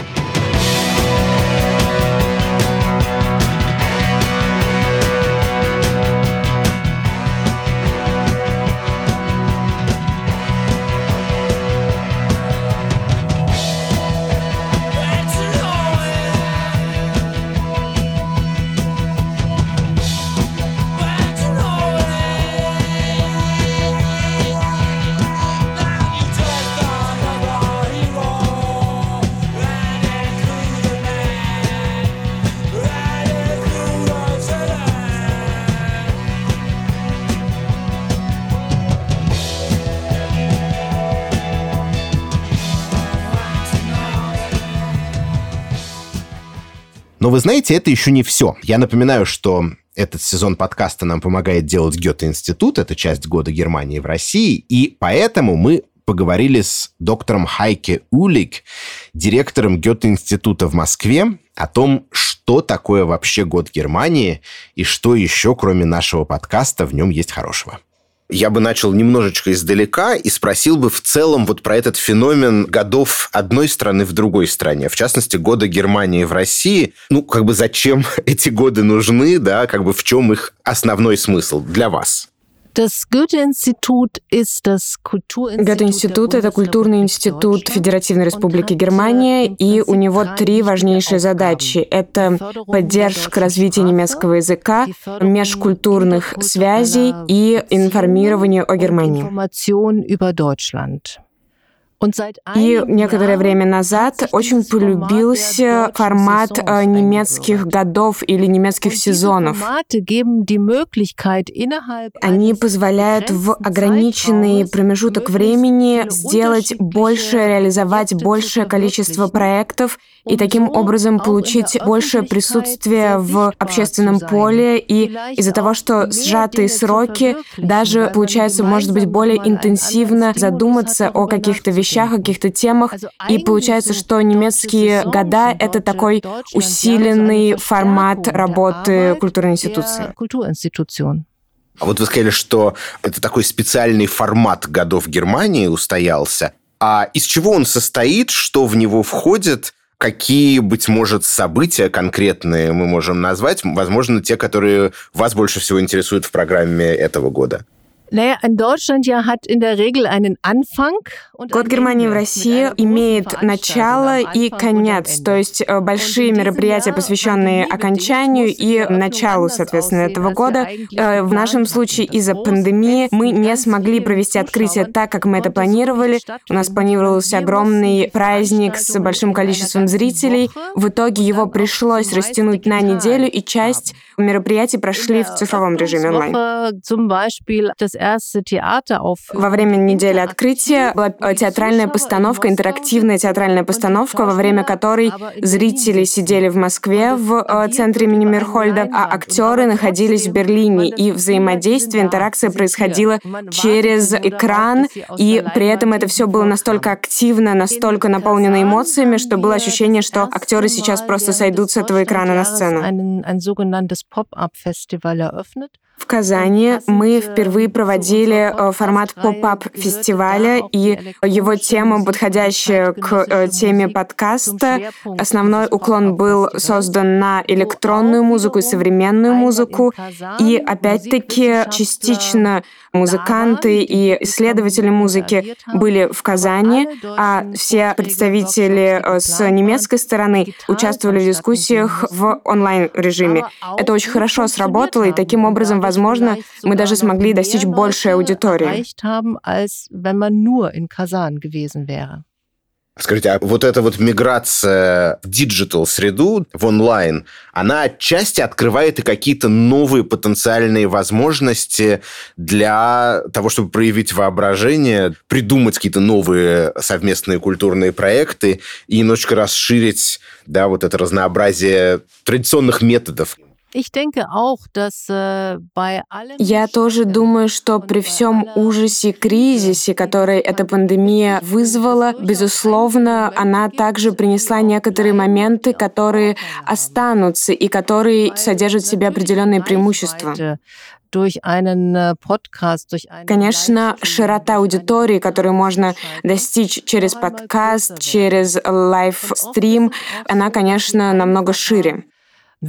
Вы знаете, это еще не все. Я напоминаю, что этот сезон подкаста нам помогает делать Гёте-институт, это часть года Германии в России, и поэтому мы поговорили с доктором Хайке Улик, директором Гёте-института в Москве, о том, что такое вообще год Германии и что еще, кроме нашего подкаста, в нем есть хорошего я бы начал немножечко издалека и спросил бы в целом вот про этот феномен годов одной страны в другой стране. В частности, года Германии в России. Ну, как бы зачем эти годы нужны, да, как бы в чем их основной смысл для вас?
Гёте-институт – это культурный институт Федеративной Республики Германия, и у него три важнейшие задачи. Это поддержка развития немецкого языка, межкультурных связей и информирование о Германии. И некоторое время назад очень полюбился формат э, немецких годов или немецких сезонов. Они позволяют в ограниченный промежуток времени сделать больше, реализовать большее количество проектов и таким образом получить большее присутствие в общественном поле. И из-за того, что сжатые сроки, даже получается, может быть, более интенсивно задуматься о каких-то вещах, о каких-то темах. И получается, что немецкие года — это такой усиленный формат работы культурной институции.
А вот вы сказали, что это такой специальный формат годов Германии устоялся. А из чего он состоит, что в него входит? Какие, быть может, события конкретные мы можем назвать? Возможно, те, которые вас больше всего интересуют в программе этого года.
Год Германии в России имеет начало и конец, то есть э, большие мероприятия, посвященные окончанию и началу, соответственно, этого года. Э, в нашем случае из-за пандемии мы не смогли провести открытие так, как мы это планировали. У нас планировался огромный праздник с большим количеством зрителей. В итоге его пришлось растянуть на неделю, и часть мероприятий прошли в цифровом режиме онлайн. Во время недели открытия была э, театральная постановка, интерактивная театральная постановка, во время которой зрители сидели в Москве в э, центре имени Мирхольда, а актеры находились в Берлине. И взаимодействие, интеракция происходила через экран, и при этом это все было настолько активно, настолько наполнено эмоциями, что было ощущение, что актеры сейчас просто сойдут с этого экрана на сцену. В Казани мы впервые проводили э, формат поп-ап фестиваля, и его тема, подходящая к э, теме подкаста, основной уклон был создан на электронную музыку и современную музыку, и опять-таки частично музыканты и исследователи музыки были в Казани, а все представители э, с немецкой стороны участвовали в дискуссиях в онлайн-режиме. Это очень хорошо сработало, и таким образом возможно, мы даже смогли достичь большей аудитории.
Скажите, а вот эта вот миграция в digital среду, в онлайн, она отчасти открывает и какие-то новые потенциальные возможности для того, чтобы проявить воображение, придумать какие-то новые совместные культурные проекты и немножечко расширить да, вот это разнообразие традиционных методов.
Äh, Я тоже думаю, что при всем ужасе кризисе, который эта пандемия вызвала, безусловно, она также принесла некоторые моменты, которые останутся и которые содержат в себе определенные преимущества. Äh, Конечно, широта аудитории, которую можно достичь через подкаст, через лайвстрим, она, конечно, намного шире.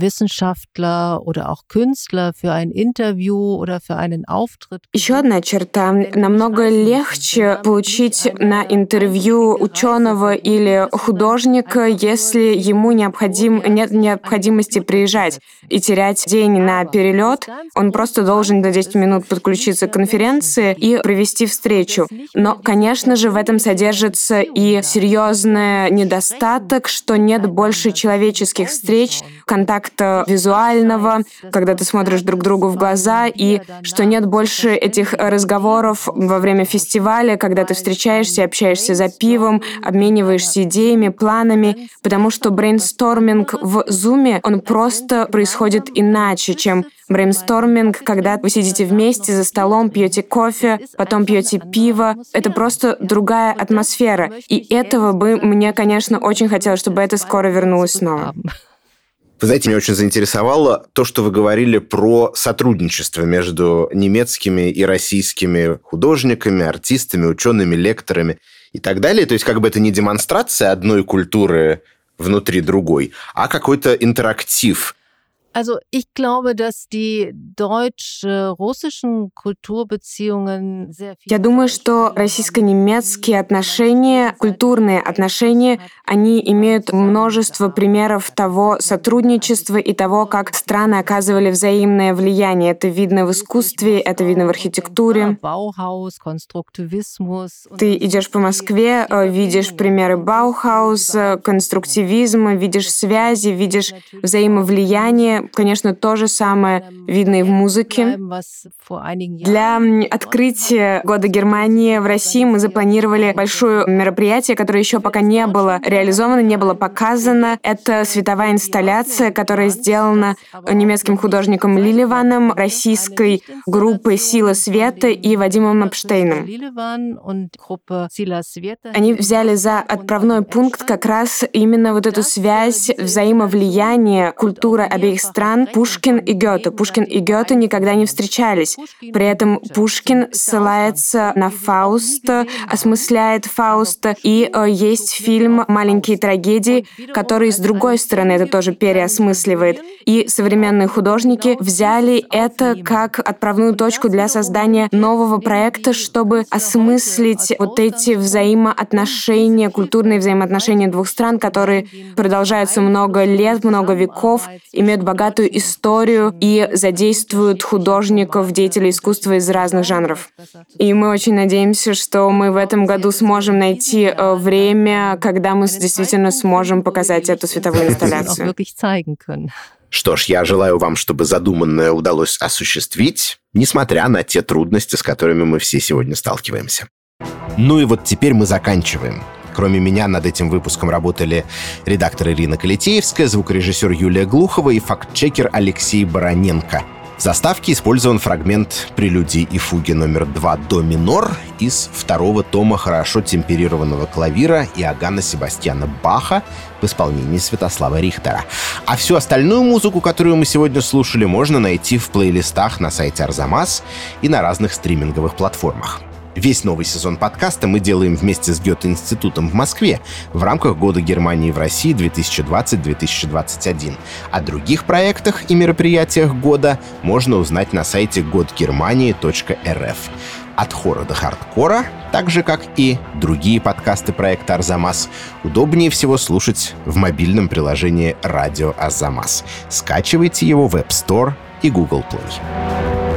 Wissenschaftler oder auch Künstler für ein Interview oder für einen Auftritt. Еще одна черта. Намного легче получить на интервью ученого или художника, если ему необходим, нет необходимости приезжать и терять день на перелет. Он просто должен до 10 минут подключиться к конференции и провести встречу. Но, конечно же, в этом содержится и серьезный недостаток, что нет больше человеческих встреч, контакта контакта визуального, когда ты смотришь друг другу в глаза, и что нет больше этих разговоров во время фестиваля, когда ты встречаешься, общаешься за пивом, обмениваешься идеями, планами, потому что брейнсторминг в Зуме, он просто происходит иначе, чем брейнсторминг, когда вы сидите вместе за столом, пьете кофе, потом пьете пиво. Это просто другая атмосфера. И этого бы мне, конечно, очень хотелось, чтобы это скоро вернулось снова.
Вы знаете, меня очень заинтересовало то, что вы говорили про сотрудничество между немецкими и российскими художниками, артистами, учеными, лекторами и так далее. То есть как бы это не демонстрация одной культуры внутри другой, а какой-то интерактив –
Also ich glaube, dass die deutsch-russischen Kulturbeziehungen sehr Я думаю, что российско-немецкие отношения, культурные отношения, они имеют множество примеров того сотрудничества и того, как страны оказывали взаимное влияние. Это видно в искусстве, это видно в архитектуре. Ты идешь по Москве, э, видишь примеры Баухауса, конструктивизма, видишь связи, видишь взаимовлияние конечно, то же самое видно и в музыке. Для открытия Года Германии в России мы запланировали большое мероприятие, которое еще пока не было реализовано, не было показано. Это световая инсталляция, которая сделана немецким художником Лиливаном, российской группой «Сила света» и Вадимом Эпштейном. Они взяли за отправной пункт как раз именно вот эту связь взаимовлияния культуры обеих стран стран Пушкин и Гёте. Пушкин и Гёте никогда не встречались. При этом Пушкин ссылается на Фауста, осмысляет Фауста, и э, есть фильм «Маленькие трагедии», который с другой стороны это тоже переосмысливает. И современные художники взяли это как отправную точку для создания нового проекта, чтобы осмыслить вот эти взаимоотношения, культурные взаимоотношения двух стран, которые продолжаются много лет, много веков, имеют богатый богатую историю и задействуют художников, деятелей искусства из разных жанров. И мы очень надеемся, что мы в этом году сможем найти э, время, когда мы действительно сможем показать эту световую инсталляцию.
Что ж, я желаю вам, чтобы задуманное удалось осуществить, несмотря на те трудности, с которыми мы все сегодня сталкиваемся. Ну и вот теперь мы заканчиваем. Кроме меня над этим выпуском работали редактор Ирина Калитеевская, звукорежиссер Юлия Глухова и фактчекер Алексей Бароненко. В заставке использован фрагмент прелюдии и фуги номер 2 до минор из второго тома хорошо темперированного клавира Иоганна Себастьяна Баха в исполнении Святослава Рихтера. А всю остальную музыку, которую мы сегодня слушали, можно найти в плейлистах на сайте Арзамас и на разных стриминговых платформах. Весь новый сезон подкаста мы делаем вместе с Гёте-институтом в Москве в рамках Года Германии в России 2020-2021. О других проектах и мероприятиях года можно узнать на сайте godgermanii.rf. От хора до хардкора, так же, как и другие подкасты проекта «Арзамас», удобнее всего слушать в мобильном приложении «Радио Арзамас». Скачивайте его в App Store и Google Play.